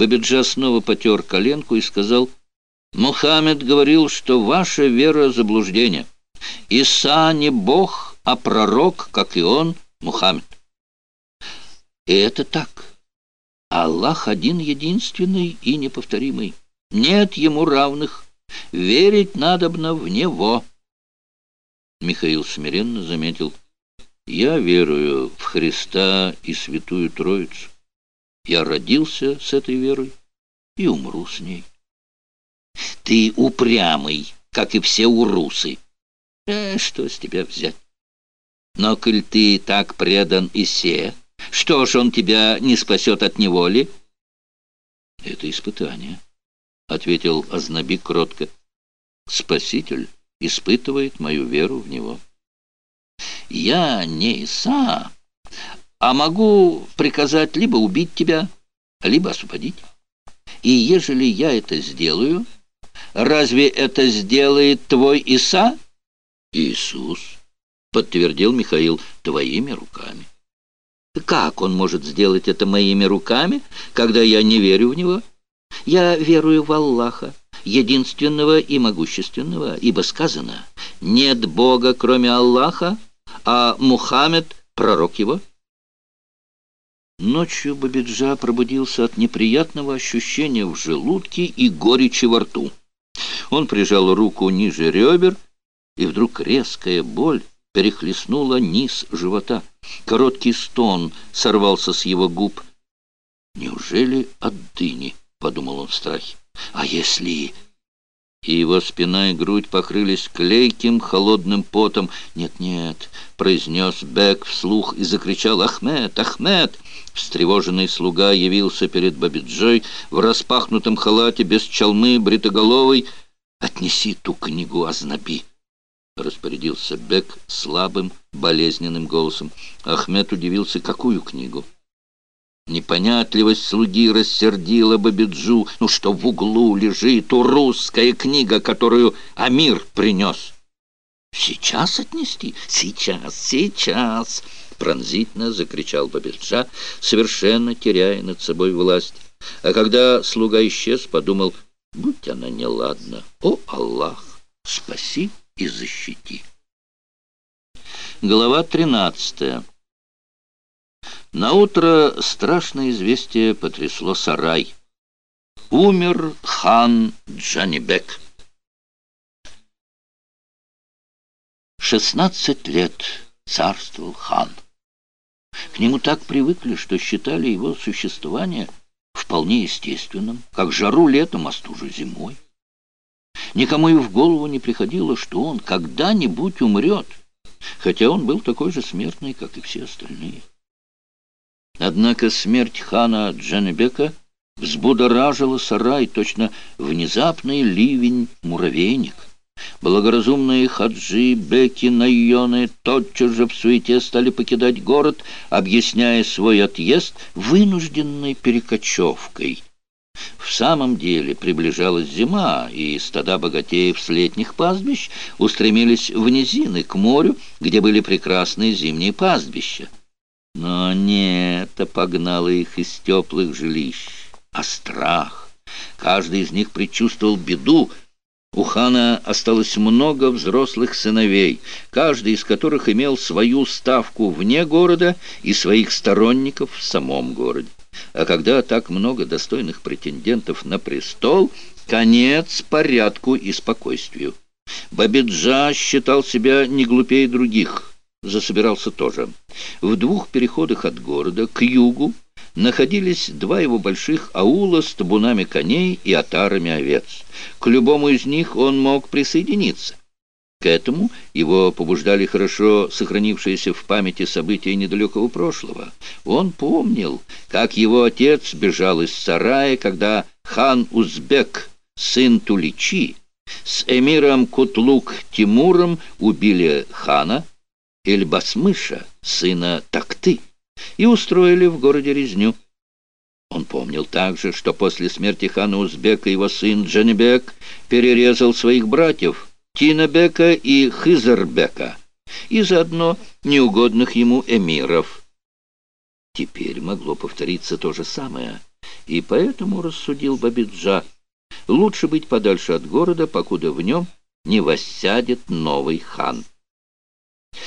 Бабиджа снова потер коленку и сказал, «Мухаммед говорил, что ваша вера — заблуждение. Иса не бог, а пророк, как и он, Мухаммед». И это так. Аллах один-единственный и неповторимый. Нет ему равных. Верить надобно в Него. Михаил смиренно заметил. Я верую в Христа и Святую Троицу. Я родился с этой верой и умру с ней. Ты упрямый, как и все урусы. Э, что с тебя взять? Но коль ты так предан Исе, что ж он тебя не спасет от неволи? Это испытание, — ответил Азнаби кротко. Спаситель испытывает мою веру в него. Я не Иса, а могу приказать либо убить тебя, либо освободить. И ежели я это сделаю, разве это сделает твой Иса? Иисус, подтвердил Михаил, твоими руками. Как он может сделать это моими руками, когда я не верю в него? Я верую в Аллаха, единственного и могущественного, ибо сказано, нет Бога, кроме Аллаха, а Мухаммед — пророк его. Ночью Бабиджа пробудился от неприятного ощущения в желудке и горечи во рту. Он прижал руку ниже ребер, и вдруг резкая боль перехлестнула низ живота. Короткий стон сорвался с его губ. «Неужели от дыни?» — подумал он в страхе. «А если...» и его спина и грудь покрылись клейким холодным потом. «Нет-нет», — произнес Бек вслух и закричал «Ахмед! Ахмед!» Встревоженный слуга явился перед Бабиджой в распахнутом халате, без чалмы, бритоголовый. «Отнеси ту книгу Азнаби!» — распорядился Бек слабым, болезненным голосом. Ахмед удивился, какую книгу? Непонятливость слуги рассердила Бабиджу. Ну что в углу лежит у русская книга, которую Амир принес? «Сейчас отнести? Сейчас, сейчас!» Пронзительно закричал Бабиджа, совершенно теряя над собой власть. А когда слуга исчез, подумал, будь она неладна. О, Аллах, спаси и защити. Глава тринадцатая. На утро страшное известие потрясло сарай. Умер хан Джанибек. Шестнадцать лет царствовал хан. К нему так привыкли, что считали его существование вполне естественным, как жару летом, а стужу зимой. Никому и в голову не приходило, что он когда-нибудь умрет, хотя он был такой же смертный, как и все остальные. Однако смерть хана Джанебека взбудоражила сарай, точно внезапный ливень-муравейник. Благоразумные хаджи, беки, найоны тотчас же в суете стали покидать город, объясняя свой отъезд вынужденной перекочевкой. В самом деле приближалась зима, и стада богатеев с летних пастбищ устремились в низины, к морю, где были прекрасные зимние пастбища. Но не это погнало их из теплых жилищ, а страх. Каждый из них предчувствовал беду. У хана осталось много взрослых сыновей, каждый из которых имел свою ставку вне города и своих сторонников в самом городе. А когда так много достойных претендентов на престол, конец порядку и спокойствию. Бабиджа считал себя не глупее других – засобирался тоже. В двух переходах от города к югу находились два его больших аула с табунами коней и отарами овец. К любому из них он мог присоединиться. К этому его побуждали хорошо сохранившиеся в памяти события недалекого прошлого. Он помнил, как его отец бежал из сарая, когда хан Узбек, сын Туличи, с эмиром Кутлук Тимуром убили хана, Эльбасмыша, сына Такты, и устроили в городе резню. Он помнил также, что после смерти хана Узбека его сын Джанибек перерезал своих братьев Тинабека и Хизербека и заодно неугодных ему эмиров. Теперь могло повториться то же самое И поэтому, рассудил Бабиджа, лучше быть подальше от города, покуда в нем не воссядет новый хан.